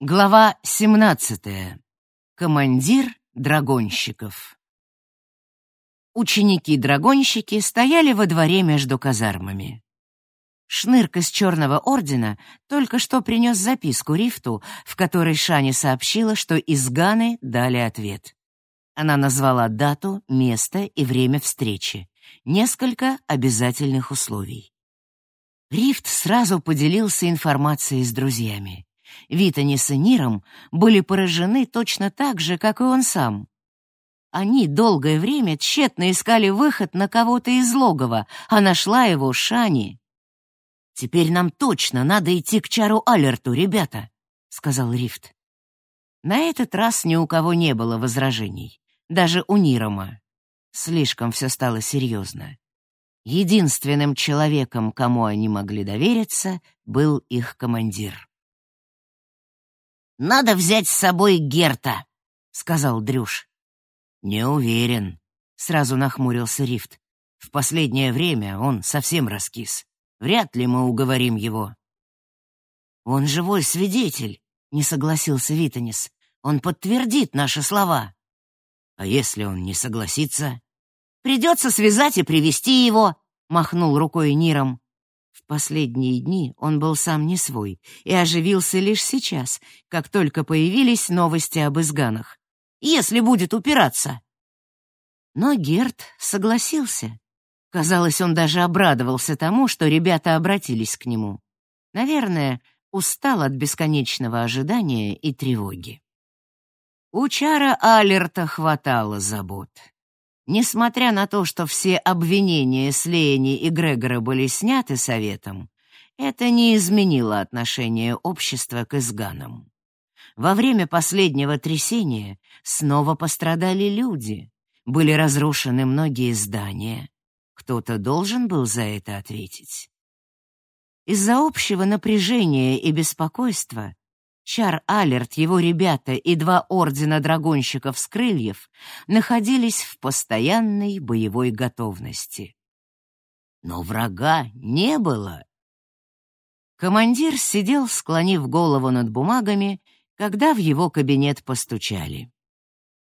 Глава 17. Командир драгонщиков. Ученики-драгонщики стояли во дворе между казармами. Шнырк из Черного Ордена только что принес записку Рифту, в которой Шани сообщила, что из Ганы дали ответ. Она назвала дату, место и время встречи, несколько обязательных условий. Рифт сразу поделился информацией с друзьями. Витани с Ниром были поражены точно так же, как и он сам. Они долгое время тщетно искали выход на кого-то из логова, а нашла его Шани. «Теперь нам точно надо идти к Чару Алерту, ребята», — сказал Рифт. На этот раз ни у кого не было возражений, даже у Нирома. Слишком все стало серьезно. Единственным человеком, кому они могли довериться, был их командир. «Надо взять с собой Герта», — сказал Дрюш. «Не уверен», — сразу нахмурился Рифт. «В последнее время он совсем раскис. Вряд ли мы уговорим его». «Он живой свидетель», — не согласился Витанис. «Он подтвердит наши слова». «А если он не согласится?» «Придется связать и привести его», — махнул рукой Ниром последние дни он был сам не свой и оживился лишь сейчас, как только появились новости об изганах. «Если будет упираться!» Но Герт согласился. Казалось, он даже обрадовался тому, что ребята обратились к нему. Наверное, устал от бесконечного ожидания и тревоги. У Чара Алерта хватало забот. Несмотря на то, что все обвинения Слеяни и Грегора были сняты советом, это не изменило отношение общества к изганам. Во время последнего трясения снова пострадали люди, были разрушены многие здания. Кто-то должен был за это ответить. Из-за общего напряжения и беспокойства Чар Алерт, его ребята и два ордена драгонщиков с крыльев находились в постоянной боевой готовности. Но врага не было. Командир сидел, склонив голову над бумагами, когда в его кабинет постучали.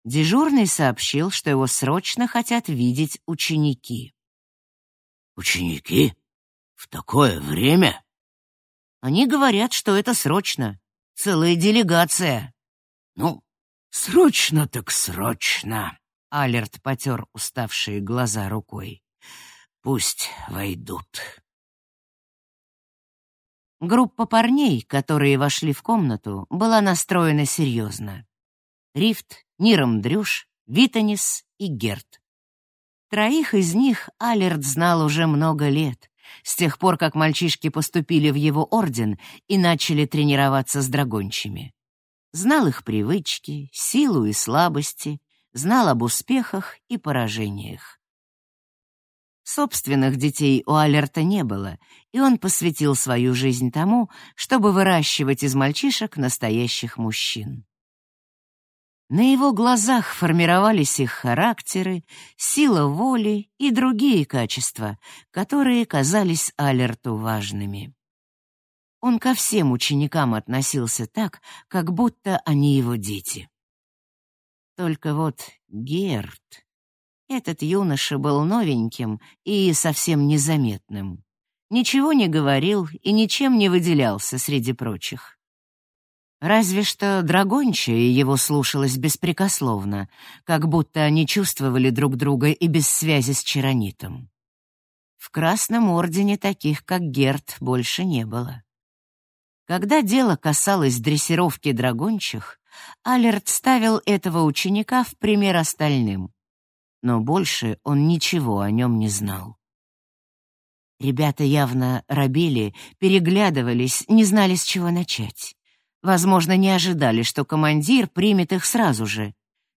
Дежурный сообщил, что его срочно хотят видеть ученики. «Ученики? В такое время?» «Они говорят, что это срочно целая делегация. Ну, срочно так срочно. Алерт потер уставшие глаза рукой. Пусть войдут. Группа парней, которые вошли в комнату, была настроена серьезно. Рифт, Ниром Дрюш, Витанис и Герт. Троих из них Алерт знал уже много лет с тех пор, как мальчишки поступили в его орден и начали тренироваться с драгончими. Знал их привычки, силу и слабости, знал об успехах и поражениях. Собственных детей у Алерта не было, и он посвятил свою жизнь тому, чтобы выращивать из мальчишек настоящих мужчин. На его глазах формировались их характеры, сила воли и другие качества, которые казались Алерту важными. Он ко всем ученикам относился так, как будто они его дети. Только вот Герт... Этот юноша был новеньким и совсем незаметным. Ничего не говорил и ничем не выделялся среди прочих. Разве что драгончая его слушалась беспрекословно, как будто они чувствовали друг друга и без связи с Чаронитом. В Красном Ордене таких, как Герт, больше не было. Когда дело касалось дрессировки драгончих, Алерт ставил этого ученика в пример остальным, но больше он ничего о нем не знал. Ребята явно робили, переглядывались, не знали, с чего начать. Возможно, не ожидали, что командир примет их сразу же.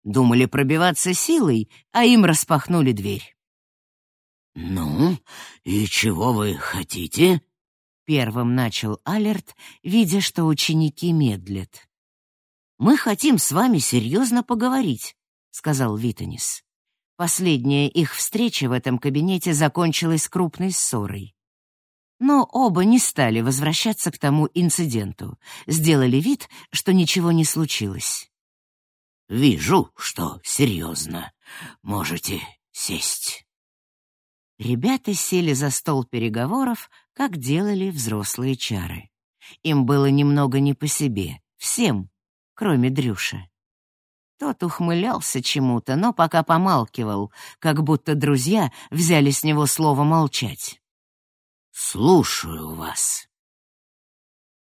Думали пробиваться силой, а им распахнули дверь. «Ну, и чего вы хотите?» Первым начал Алерт, видя, что ученики медлят. «Мы хотим с вами серьезно поговорить», — сказал Витанис. Последняя их встреча в этом кабинете закончилась крупной ссорой. Но оба не стали возвращаться к тому инциденту, сделали вид, что ничего не случилось. «Вижу, что серьезно. Можете сесть». Ребята сели за стол переговоров, как делали взрослые чары. Им было немного не по себе, всем, кроме Дрюши. Тот ухмылялся чему-то, но пока помалкивал, как будто друзья взяли с него слово молчать. «Слушаю вас».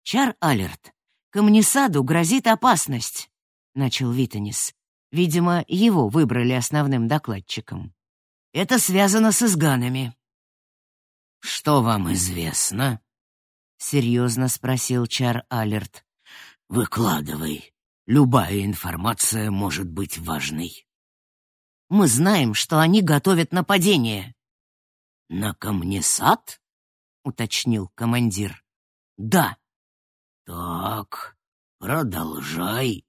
«Чар Алерт, Камнесаду грозит опасность», — начал Витанис. Видимо, его выбрали основным докладчиком. «Это связано с изганами». «Что вам известно?» — серьезно спросил Чар Алерт. «Выкладывай. Любая информация может быть важной». «Мы знаем, что они готовят нападение». «На камнесад?» — уточнил командир. «Да». «Так, продолжай».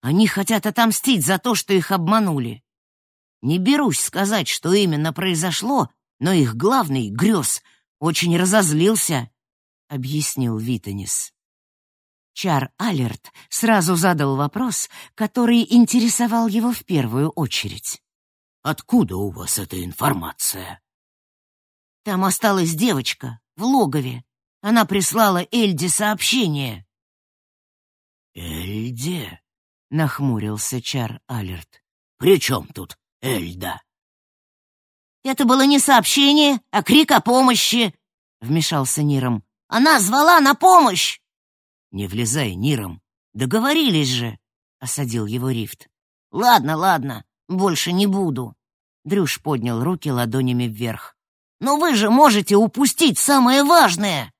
«Они хотят отомстить за то, что их обманули. Не берусь сказать, что именно произошло, но их главный, Грёз, очень разозлился», — объяснил Витанис. Чар Алерт сразу задал вопрос, который интересовал его в первую очередь. «Откуда у вас эта информация?» «Там осталась девочка, в логове. Она прислала Эльде сообщение». «Эльде?» — нахмурился Чар Алерт. «При чем тут Эльда?» «Это было не сообщение, а крик о помощи», — вмешался Ниром. «Она звала на помощь!» «Не влезай, Ниром. Договорились же!» — осадил его Рифт. «Ладно, ладно, больше не буду». Дрюш поднял руки ладонями вверх. «Но вы же можете упустить самое важное!»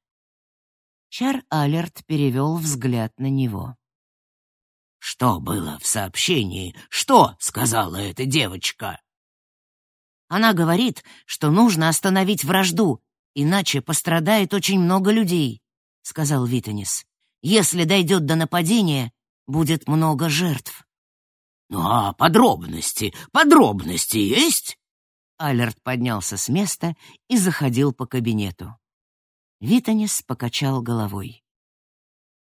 Чар Алерт перевел взгляд на него. «Что было в сообщении? Что сказала эта девочка?» Она говорит, что нужно остановить вражду, иначе пострадает очень много людей, — сказал Витанис. Если дойдет до нападения, будет много жертв. Ну а подробности, подробности есть? Алерт поднялся с места и заходил по кабинету. Витанис покачал головой.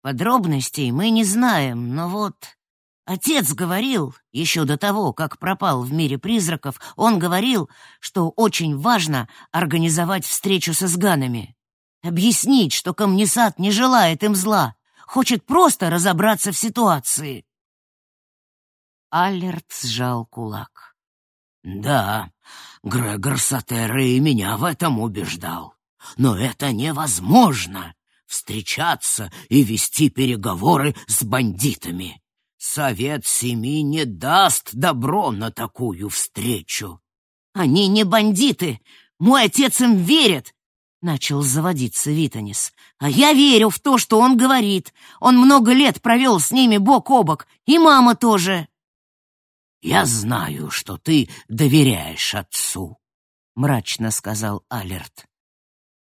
Подробностей мы не знаем, но вот... Отец говорил, еще до того, как пропал в мире призраков, он говорил, что очень важно организовать встречу с изганами. Объяснить, что Камнесад не желает им зла, хочет просто разобраться в ситуации. Аллерт сжал кулак. «Да, Грегор Сатера и меня в этом убеждал. Но это невозможно — встречаться и вести переговоры с бандитами. Совет Семи не даст добро на такую встречу». «Они не бандиты! Мой отец им верит! Начал заводиться Витанис. «А я верю в то, что он говорит. Он много лет провел с ними бок о бок, и мама тоже». «Я знаю, что ты доверяешь отцу», — мрачно сказал Алерт.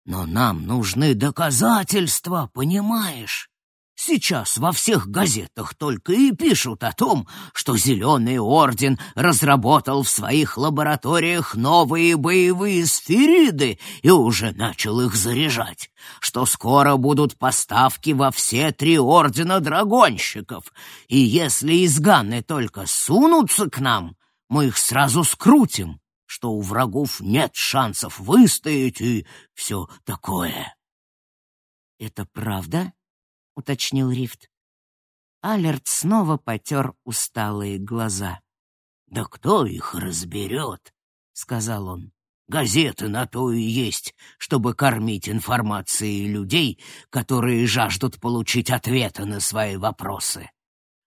«Но нам нужны доказательства, понимаешь? Сейчас во всех газетах только и пишут о том, что Зеленый Орден разработал в своих лабораториях новые боевые сфериды и уже начал их заряжать, что скоро будут поставки во все три Ордена Драгонщиков, и если изганы только сунутся к нам, мы их сразу скрутим, что у врагов нет шансов выстоять и все такое. «Это правда?» — уточнил Рифт. Алерт снова потер усталые глаза. «Да кто их разберет?» — сказал он. «Газеты на то и есть, чтобы кормить информацией людей, которые жаждут получить ответы на свои вопросы.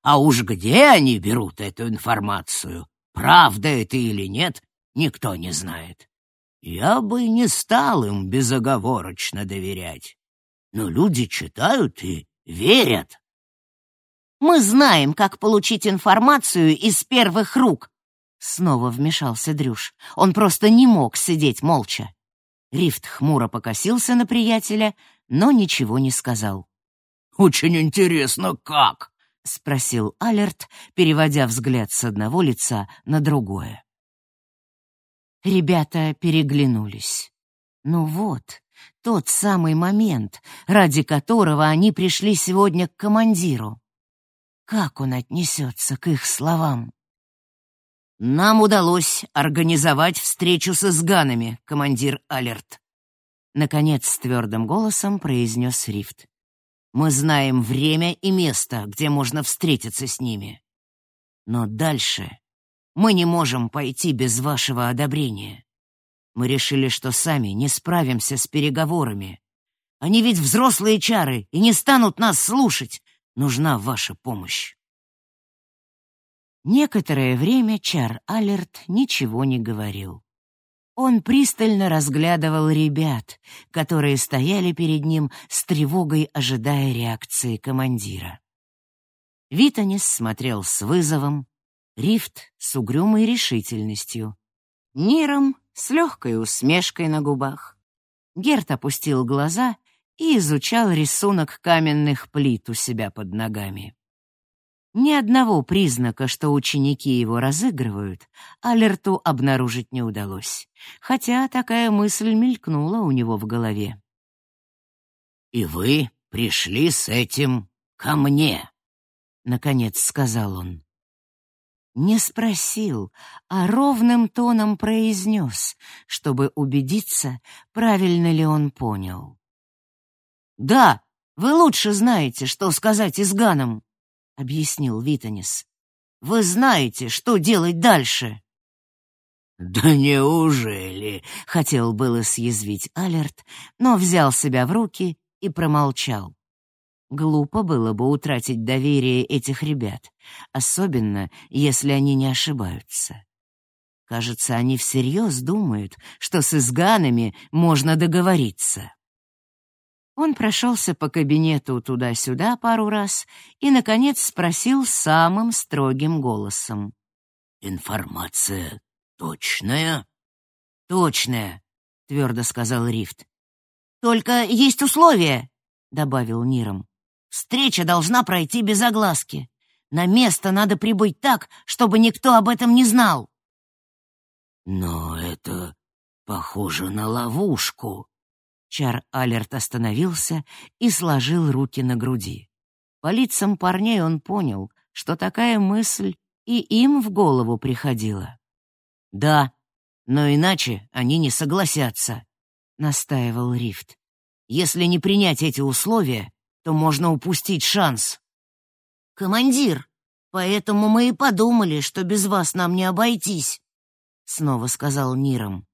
А уж где они берут эту информацию, правда это или нет, никто не знает. Я бы не стал им безоговорочно доверять. Но люди читают и верят. Мы знаем, как получить информацию из первых рук. Снова вмешался Дрюш. Он просто не мог сидеть молча. Рифт хмуро покосился на приятеля, но ничего не сказал. «Очень интересно, как?» — спросил Алерт, переводя взгляд с одного лица на другое. Ребята переглянулись. Ну вот, тот самый момент, ради которого они пришли сегодня к командиру. Как он отнесется к их словам? «Нам удалось организовать встречу с изганами, командир Алерт», — наконец твердым голосом произнес Рифт. «Мы знаем время и место, где можно встретиться с ними. Но дальше мы не можем пойти без вашего одобрения. Мы решили, что сами не справимся с переговорами. Они ведь взрослые чары и не станут нас слушать. Нужна ваша помощь». Некоторое время Чар Алерт ничего не говорил. Он пристально разглядывал ребят, которые стояли перед ним с тревогой, ожидая реакции командира. Витанис смотрел с вызовом, Рифт с угрюмой решительностью, Ниром с легкой усмешкой на губах. Герт опустил глаза и изучал рисунок каменных плит у себя под ногами. Ни одного признака, что ученики его разыгрывают, Алерту обнаружить не удалось, хотя такая мысль мелькнула у него в голове. «И вы пришли с этим ко мне», — наконец сказал он. Не спросил, а ровным тоном произнес, чтобы убедиться, правильно ли он понял. «Да, вы лучше знаете, что сказать изганам», объяснил Витанис. Вы знаете, что делать дальше. Да неужели? хотел было съязвить Алерт, но взял себя в руки и промолчал. Глупо было бы утратить доверие этих ребят, особенно если они не ошибаются. Кажется, они всерьез думают, что с изганами можно договориться. Он прошелся по кабинету туда-сюда пару раз и, наконец, спросил самым строгим голосом. «Информация точная?» «Точная», — твердо сказал Рифт. «Только есть условия», — добавил Ниром. «Встреча должна пройти без огласки. На место надо прибыть так, чтобы никто об этом не знал». «Но это похоже на ловушку», Чар Алерт остановился и сложил руки на груди. По лицам парней он понял, что такая мысль и им в голову приходила. «Да, но иначе они не согласятся», — настаивал Рифт. «Если не принять эти условия, то можно упустить шанс». «Командир, поэтому мы и подумали, что без вас нам не обойтись», — снова сказал Ниром.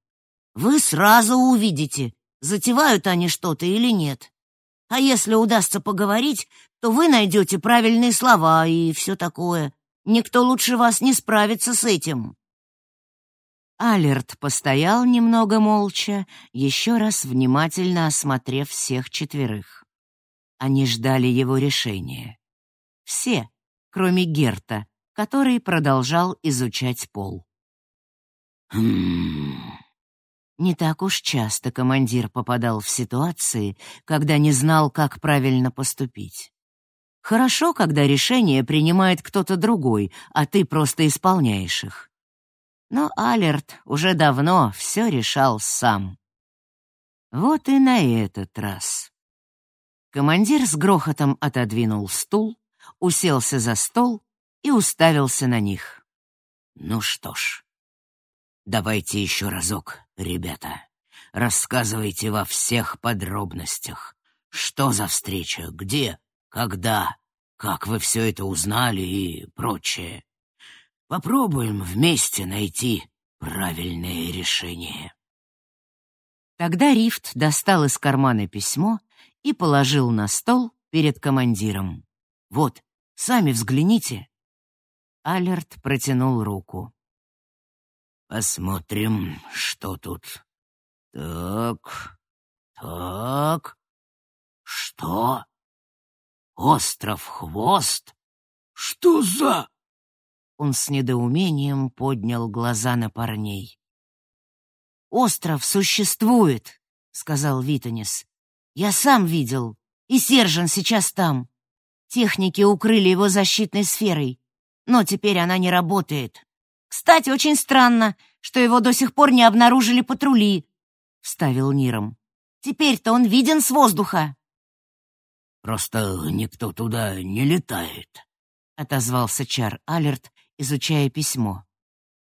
«Вы сразу увидите, затевают они что-то или нет. А если удастся поговорить, то вы найдете правильные слова и все такое. Никто лучше вас не справится с этим». Алерт постоял немного молча, еще раз внимательно осмотрев всех четверых. Они ждали его решения. Все, кроме Герта, который продолжал изучать пол. «Хм...» Не так уж часто командир попадал в ситуации, когда не знал, как правильно поступить. Хорошо, когда решение принимает кто-то другой, а ты просто исполняешь их. Но Алерт уже давно все решал сам. Вот и на этот раз. Командир с грохотом отодвинул стул, уселся за стол и уставился на них. Ну что ж, Давайте еще разок, ребята. Рассказывайте во всех подробностях. Что за встреча, где, когда, как вы все это узнали и прочее. Попробуем вместе найти правильное решение. Тогда Рифт достал из кармана письмо и положил на стол перед командиром. «Вот, сами взгляните». Алерт протянул руку. Посмотрим, что тут. Так, так. Что? Остров Хвост? Что за... Он с недоумением поднял глаза на парней. «Остров существует», — сказал Витанис. «Я сам видел, и Сержан сейчас там. Техники укрыли его защитной сферой, но теперь она не работает». Кстати, очень странно, что его до сих пор не обнаружили патрули, — вставил Ниром. Теперь-то он виден с воздуха. Просто никто туда не летает, отозвался Чар Алерт, изучая письмо.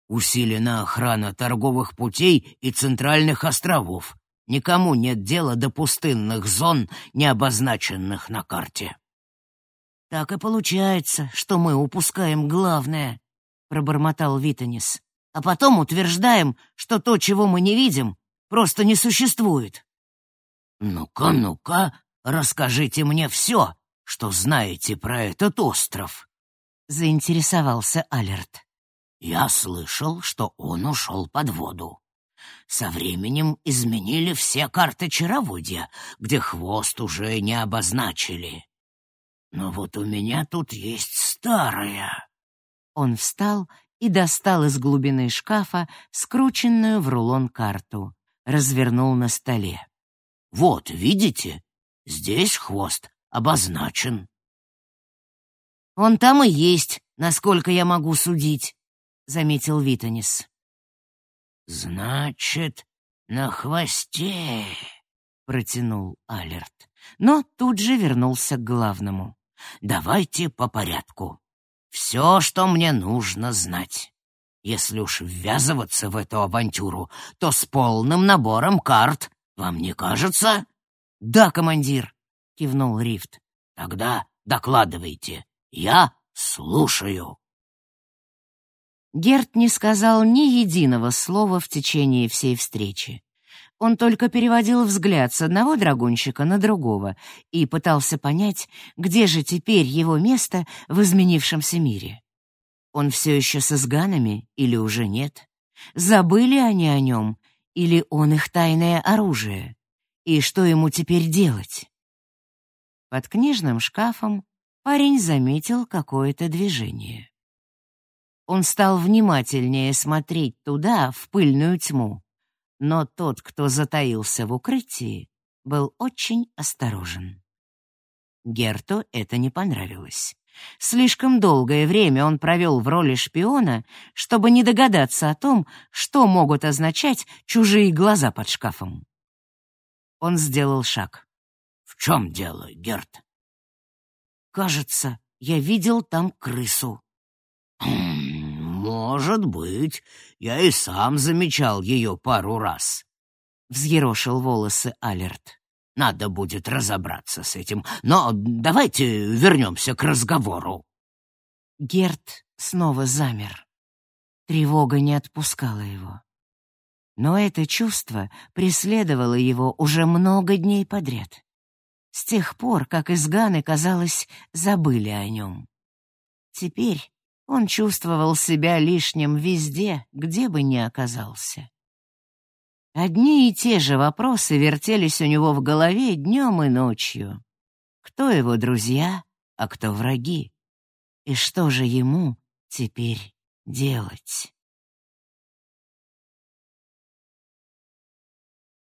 Усилена охрана торговых путей и центральных островов. Никому нет дела до пустынных зон, не обозначенных на карте. Так и получается, что мы упускаем главное, пробормотал Витанис. А потом утверждаем, что то, чего мы не видим, просто не существует. Ну-ка, ну-ка, расскажите мне все, что знаете про этот остров, заинтересовался Алерт. Я слышал, что он ушел под воду. Со временем изменили все карты чароводья, где хвост уже не обозначили. Но вот у меня тут есть старая. Он встал и достал из глубины шкафа скрученную в рулон карту, развернул на столе. Вот, видите? Здесь хвост обозначен. Он там и есть, насколько я могу судить заметил Витанис. Значит, на хвосте, протянул Алерт, но тут же вернулся к главному. Давайте по порядку. Все, что мне нужно знать. Если уж ввязываться в эту авантюру, то с полным набором карт, вам не кажется? Да, командир, кивнул Рифт. Тогда докладывайте. Я слушаю. Герт не сказал ни единого слова в течение всей встречи. Он только переводил взгляд с одного драгунщика на другого и пытался понять, где же теперь его место в изменившемся мире. Он все еще с изганами или уже нет? Забыли они о нем или он их тайное оружие? И что ему теперь делать? Под книжным шкафом парень заметил какое-то движение. Он стал внимательнее смотреть туда, в пыльную тьму. Но тот, кто затаился в укрытии, был очень осторожен. Герту это не понравилось. Слишком долгое время он провел в роли шпиона, чтобы не догадаться о том, что могут означать чужие глаза под шкафом. Он сделал шаг. «В чем дело, Герт?» «Кажется, я видел там крысу». «Хм, «Может быть. Я и сам замечал ее пару раз», — взъерошил волосы Алерт. «Надо будет разобраться с этим. Но давайте вернемся к разговору». Герт снова замер. Тревога не отпускала его. Но это чувство преследовало его уже много дней подряд. С тех пор, как изганы, казалось, забыли о нем. Теперь он чувствовал себя лишним везде, где бы ни оказался. Одни и те же вопросы вертелись у него в голове днем и ночью. Кто его друзья, а кто враги? И что же ему теперь делать?